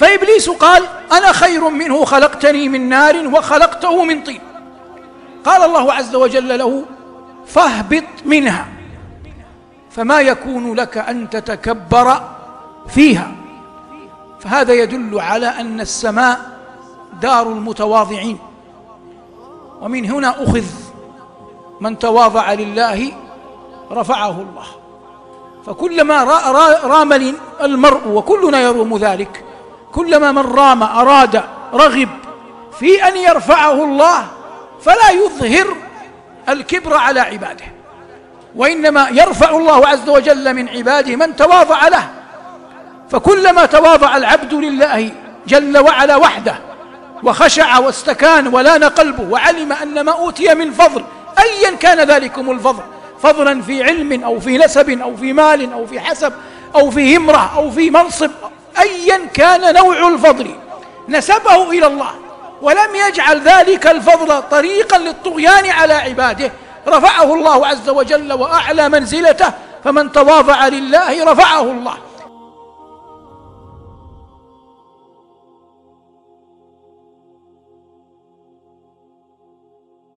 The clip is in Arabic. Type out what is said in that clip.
فإبليس قال أنا خير منه خلقتني من نار وخلقته من طين. قال الله عز وجل له فاهبط منها فما يكون لك أن تتكبر فيها. فهذا يدل على أن السماء دار المتواضعين. ومن هنا أخذ من تواضع لله رفعه الله. فكلما رام المرء وكلنا يروم ذلك كلما من رام أراد رغب في أن يرفعه الله فلا يظهر الكبر على عباده. وإنما يرفع الله عز وجل من عباده من تواضع له. فكلما تواضع العبد لله جل وعلا وحده وخشع واستكان ولان قلبه وعلم أن ما أوتي من فضل أيا كان ذلكم الفضل فضلا في علم أو في نسب أو في مال أو في حسب أو في همرة أو في منصب أيا كان نوع الفضل. نسبه إلى الله ولم يجعل ذلك الفضل طريقا للطغيان على عباده. رفعه الله عز وجل وأعلى منزلته فمن تواضع لله رفعه الله.